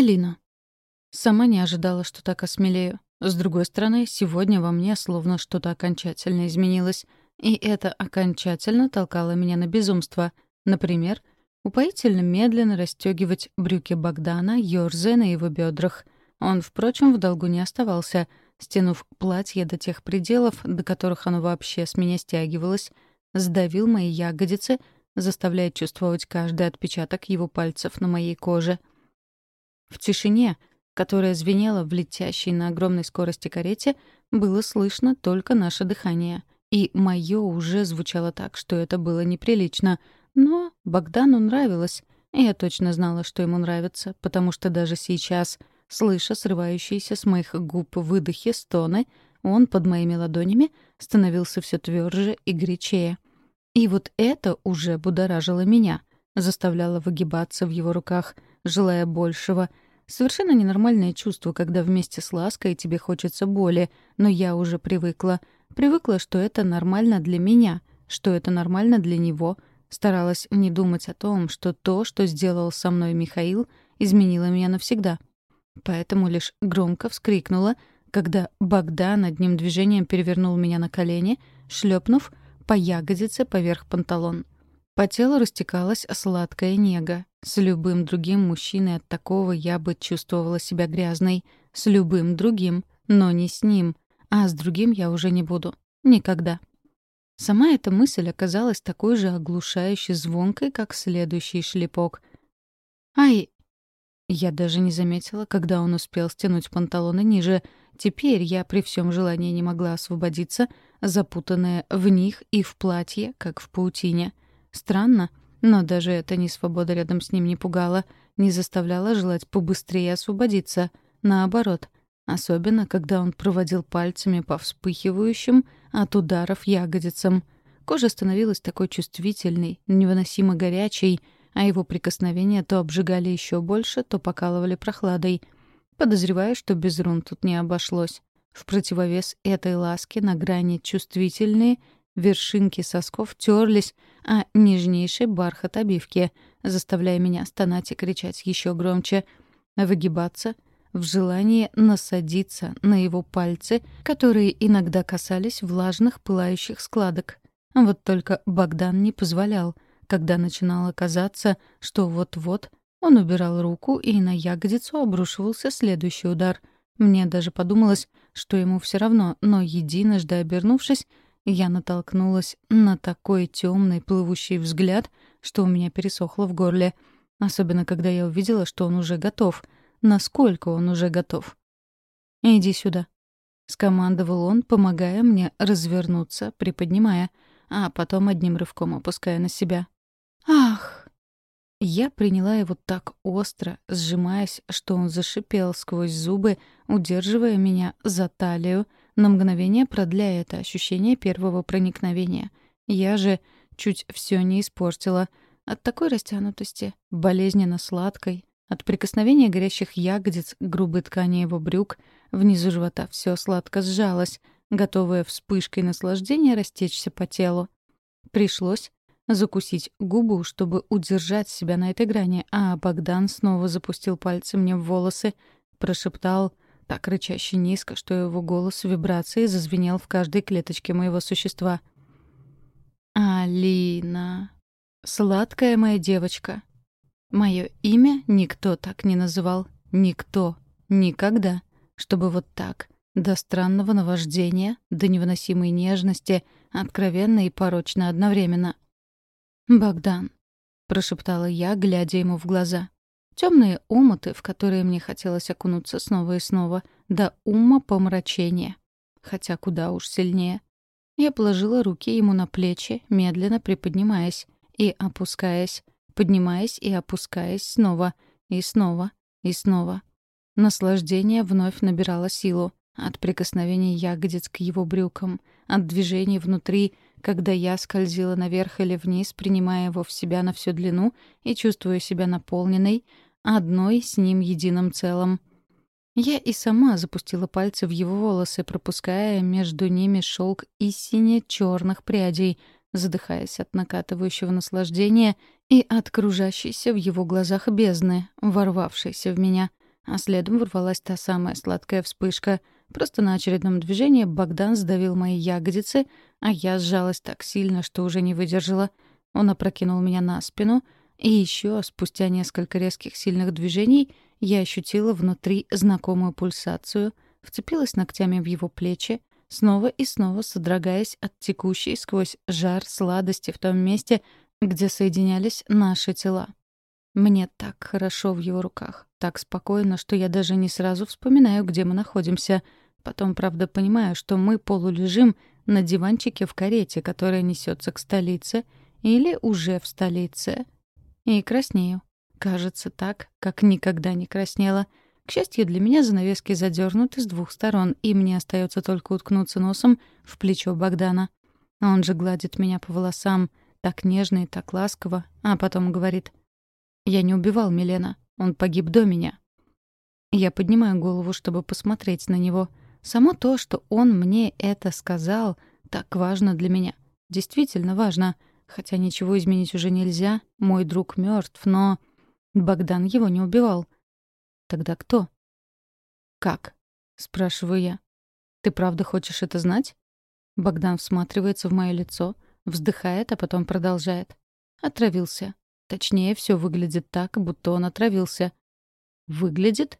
Алина. Сама не ожидала, что так осмелею. С другой стороны, сегодня во мне словно что-то окончательно изменилось. И это окончательно толкало меня на безумство. Например, упоительно медленно расстегивать брюки Богдана, ёрзая на его бедрах. Он, впрочем, в долгу не оставался. Стянув платье до тех пределов, до которых оно вообще с меня стягивалось, сдавил мои ягодицы, заставляя чувствовать каждый отпечаток его пальцев на моей коже — в тишине, которая звенела в летящей на огромной скорости карете, было слышно только наше дыхание. И мое уже звучало так, что это было неприлично. Но Богдану нравилось. Я точно знала, что ему нравится, потому что даже сейчас, слыша срывающиеся с моих губ выдохи стоны, он под моими ладонями становился все тверже и горячее. И вот это уже будоражило меня, заставляло выгибаться в его руках — желая большего. Совершенно ненормальное чувство, когда вместе с лаской тебе хочется боли, но я уже привыкла. Привыкла, что это нормально для меня, что это нормально для него. Старалась не думать о том, что то, что сделал со мной Михаил, изменило меня навсегда. Поэтому лишь громко вскрикнула, когда Богдан одним движением перевернул меня на колени, шлепнув по ягодице поверх панталон. По телу растекалась сладкая нега. С любым другим мужчиной от такого я бы чувствовала себя грязной. С любым другим, но не с ним. А с другим я уже не буду. Никогда. Сама эта мысль оказалась такой же оглушающей звонкой, как следующий шлепок. «Ай!» Я даже не заметила, когда он успел стянуть панталоны ниже. Теперь я при всем желании не могла освободиться, запутанная в них и в платье, как в паутине. Странно, но даже эта несвобода рядом с ним не пугала, не заставляла желать побыстрее освободиться. Наоборот, особенно когда он проводил пальцами по вспыхивающим от ударов ягодицам. Кожа становилась такой чувствительной, невыносимо горячей, а его прикосновения то обжигали еще больше, то покалывали прохладой. Подозреваю, что без рун тут не обошлось. В противовес этой ласке на грани чувствительные Вершинки сосков терлись, а нежнейший бархат обивки, заставляя меня стонать и кричать еще громче, выгибаться в желании насадиться на его пальцы, которые иногда касались влажных пылающих складок. Вот только Богдан не позволял, когда начинало казаться, что вот-вот он убирал руку, и на ягодицу обрушивался следующий удар. Мне даже подумалось, что ему все равно, но единожды обернувшись, я натолкнулась на такой темный плывущий взгляд, что у меня пересохло в горле. Особенно, когда я увидела, что он уже готов. Насколько он уже готов. «Иди сюда», — скомандовал он, помогая мне развернуться, приподнимая, а потом одним рывком опуская на себя. «Ах!» Я приняла его так остро, сжимаясь, что он зашипел сквозь зубы, удерживая меня за талию, на мгновение продляя это ощущение первого проникновения. Я же чуть все не испортила. От такой растянутости, болезненно сладкой, от прикосновения горящих ягодиц к грубой ткани его брюк, внизу живота все сладко сжалось, готовое вспышкой наслаждения растечься по телу. Пришлось закусить губу, чтобы удержать себя на этой грани, а Богдан снова запустил пальцы мне в волосы, прошептал так рычаще низко, что его голос вибрацией зазвенел в каждой клеточке моего существа. «Алина, сладкая моя девочка». Мое имя никто так не называл. Никто. Никогда. Чтобы вот так. До странного наваждения, до невыносимой нежности, откровенно и порочно одновременно. «Богдан», — прошептала я, глядя ему в глаза. Темные омуты, в которые мне хотелось окунуться снова и снова, до ума помрачения. Хотя куда уж сильнее. Я положила руки ему на плечи, медленно приподнимаясь и опускаясь, поднимаясь и опускаясь снова, и снова, и снова. Наслаждение вновь набирало силу от прикосновений ягодиц к его брюкам, от движений внутри, когда я скользила наверх или вниз, принимая его в себя на всю длину и чувствуя себя наполненной, одной с ним единым целым. Я и сама запустила пальцы в его волосы, пропуская между ними шелк и сине-черных прядей, задыхаясь от накатывающего наслаждения и от кружащейся в его глазах бездны, ворвавшейся в меня. а следом ворвалась та самая сладкая вспышка. Просто на очередном движении Богдан сдавил мои ягодицы, а я сжалась так сильно, что уже не выдержала. Он опрокинул меня на спину, и еще спустя несколько резких сильных движений я ощутила внутри знакомую пульсацию, вцепилась ногтями в его плечи, снова и снова содрогаясь от текущей сквозь жар сладости в том месте, где соединялись наши тела. Мне так хорошо в его руках, так спокойно, что я даже не сразу вспоминаю, где мы находимся. Потом, правда, понимаю, что мы полулежим на диванчике в карете, которая несется к столице, или уже в столице. И краснею. Кажется так, как никогда не краснела. К счастью для меня, занавески задернуты с двух сторон, и мне остается только уткнуться носом в плечо Богдана. Он же гладит меня по волосам, так нежно и так ласково, а потом говорит — я не убивал Милена. Он погиб до меня. Я поднимаю голову, чтобы посмотреть на него. Само то, что он мне это сказал, так важно для меня. Действительно важно. Хотя ничего изменить уже нельзя. Мой друг мертв, но... Богдан его не убивал. Тогда кто? «Как?» — спрашиваю я. «Ты правда хочешь это знать?» Богдан всматривается в мое лицо, вздыхает, а потом продолжает. «Отравился. Точнее, все выглядит так, будто он отравился. Выглядит?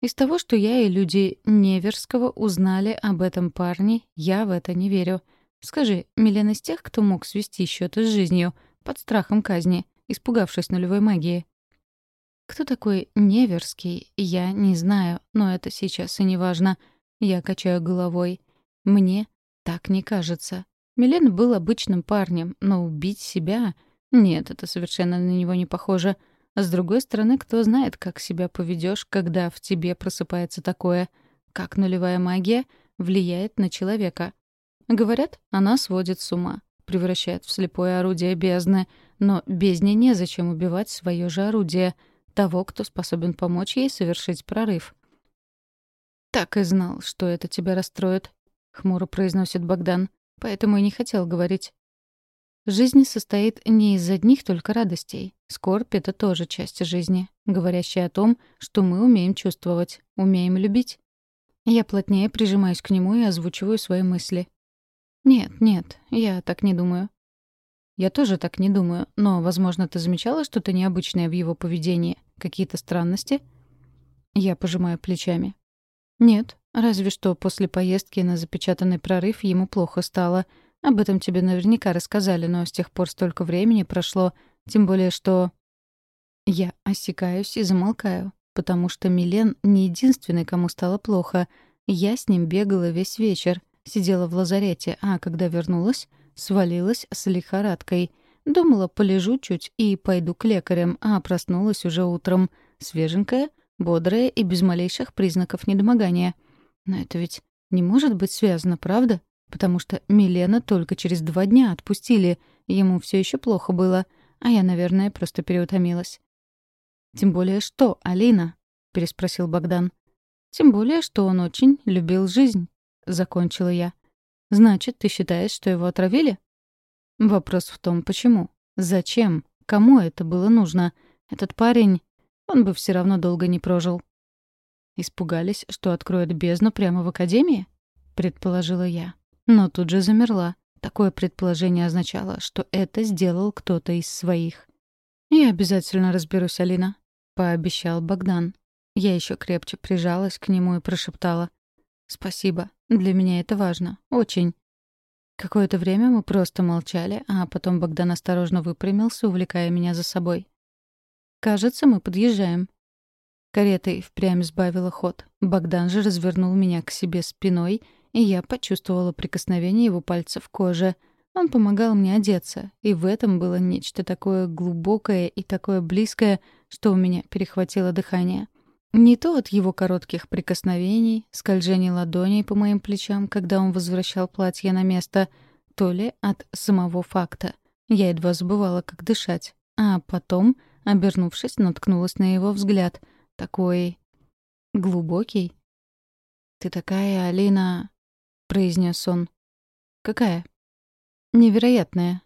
Из того, что я и люди Неверского узнали об этом парне, я в это не верю. Скажи, Милен из тех, кто мог свести счеты с жизнью, под страхом казни, испугавшись нулевой магии? Кто такой Неверский, я не знаю, но это сейчас и не важно. Я качаю головой. Мне так не кажется. Милен был обычным парнем, но убить себя нет, это совершенно на него не похоже. А с другой стороны, кто знает, как себя поведешь, когда в тебе просыпается такое, как нулевая магия влияет на человека. Говорят, она сводит с ума, превращает в слепое орудие бездны, но бездне незачем убивать свое же орудие, того, кто способен помочь ей совершить прорыв. «Так и знал, что это тебя расстроит», — хмуро произносит Богдан. «Поэтому и не хотел говорить. Жизнь состоит не из одних только радостей. Скорбь — это тоже часть жизни, говорящая о том, что мы умеем чувствовать, умеем любить. Я плотнее прижимаюсь к нему и озвучиваю свои мысли. «Нет, нет, я так не думаю». «Я тоже так не думаю, но, возможно, ты замечала что-то необычное в его поведении? Какие-то странности?» Я пожимаю плечами. «Нет, разве что после поездки на запечатанный прорыв ему плохо стало — об этом тебе наверняка рассказали, но с тех пор столько времени прошло, тем более что... Я осекаюсь и замолкаю, потому что Милен не единственный, кому стало плохо. Я с ним бегала весь вечер, сидела в лазарете, а когда вернулась, свалилась с лихорадкой. Думала, полежу чуть и пойду к лекарям, а проснулась уже утром. Свеженькая, бодрая и без малейших признаков недомогания. Но это ведь не может быть связано, правда? Потому что Милена только через два дня отпустили, ему все еще плохо было, а я, наверное, просто переутомилась. «Тем более что, Алина?» — переспросил Богдан. «Тем более, что он очень любил жизнь», — закончила я. «Значит, ты считаешь, что его отравили?» Вопрос в том, почему. Зачем? Кому это было нужно? Этот парень... Он бы все равно долго не прожил. «Испугались, что откроют бездну прямо в академии?» — предположила я. Но тут же замерла. Такое предположение означало, что это сделал кто-то из своих. «Я обязательно разберусь, Алина», — пообещал Богдан. Я еще крепче прижалась к нему и прошептала. «Спасибо. Для меня это важно. Очень». Какое-то время мы просто молчали, а потом Богдан осторожно выпрямился, увлекая меня за собой. «Кажется, мы подъезжаем». Карета впрямь сбавила ход. Богдан же развернул меня к себе спиной и я почувствовала прикосновение его пальцев к коже. Он помогал мне одеться, и в этом было нечто такое глубокое и такое близкое, что у меня перехватило дыхание. Не то от его коротких прикосновений, скольжения ладоней по моим плечам, когда он возвращал платье на место, то ли от самого факта. Я едва забывала, как дышать. А потом, обернувшись, наткнулась на его взгляд. Такой... глубокий. «Ты такая, Алина...» — произнес он. «Какая?» «Невероятная».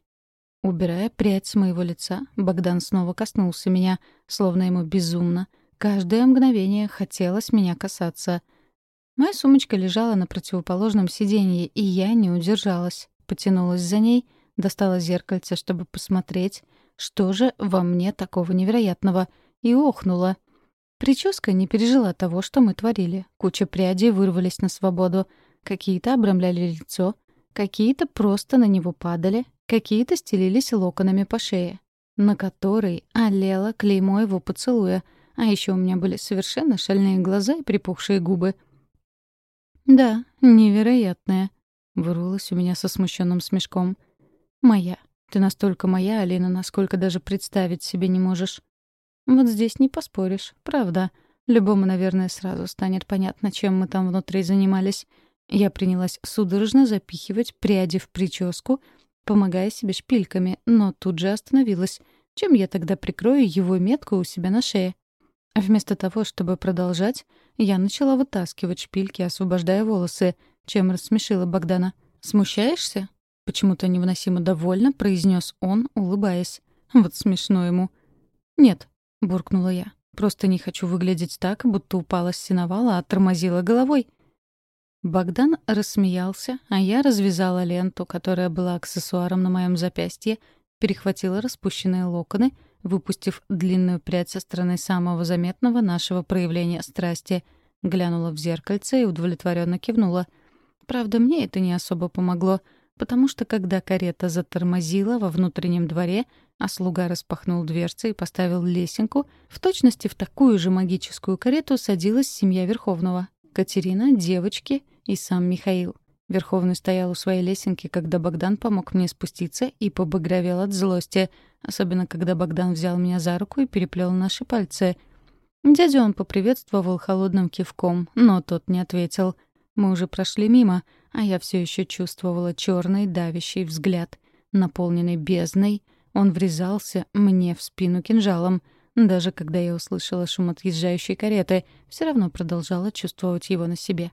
Убирая прядь с моего лица, Богдан снова коснулся меня, словно ему безумно, Каждое мгновение хотелось меня касаться. Моя сумочка лежала на противоположном сиденье, и я не удержалась. Потянулась за ней, достала зеркальце, чтобы посмотреть, что же во мне такого невероятного, и охнула. Прическа не пережила того, что мы творили. Куча прядей вырвались на свободу. Какие-то обрамляли лицо, какие-то просто на него падали, какие-то стелились локонами по шее, на которой олело клеймо его поцелуя — а еще у меня были совершенно шальные глаза и припухшие губы. «Да, невероятная», — вырвалась у меня со смущенным смешком. «Моя. Ты настолько моя, Алина, насколько даже представить себе не можешь». «Вот здесь не поспоришь, правда. Любому, наверное, сразу станет понятно, чем мы там внутри занимались. Я принялась судорожно запихивать пряди в прическу, помогая себе шпильками, но тут же остановилась. Чем я тогда прикрою его метку у себя на шее? Вместо того, чтобы продолжать, я начала вытаскивать шпильки, освобождая волосы, чем рассмешила Богдана. «Смущаешься?» — почему-то невыносимо довольно произнес он, улыбаясь. Вот смешно ему. «Нет», — буркнула я. «Просто не хочу выглядеть так, будто упала с сеновала, а тормозила головой». Богдан рассмеялся, а я развязала ленту, которая была аксессуаром на моем запястье, перехватила распущенные локоны — выпустив длинную прядь со стороны самого заметного нашего проявления страсти. Глянула в зеркальце и удовлетворенно кивнула. Правда, мне это не особо помогло, потому что когда карета затормозила во внутреннем дворе, а слуга распахнул дверцы и поставил лесенку, в точности в такую же магическую карету садилась семья Верховного. Катерина, девочки и сам Михаил. Верховный стоял у своей лесенки, когда Богдан помог мне спуститься и побагровел от злости, особенно когда Богдан взял меня за руку и переплел наши пальцы. Дядю он поприветствовал холодным кивком, но тот не ответил. Мы уже прошли мимо, а я все еще чувствовала черный давящий взгляд. Наполненный бездной, он врезался мне в спину кинжалом. Даже когда я услышала шум отъезжающей кареты, все равно продолжала чувствовать его на себе.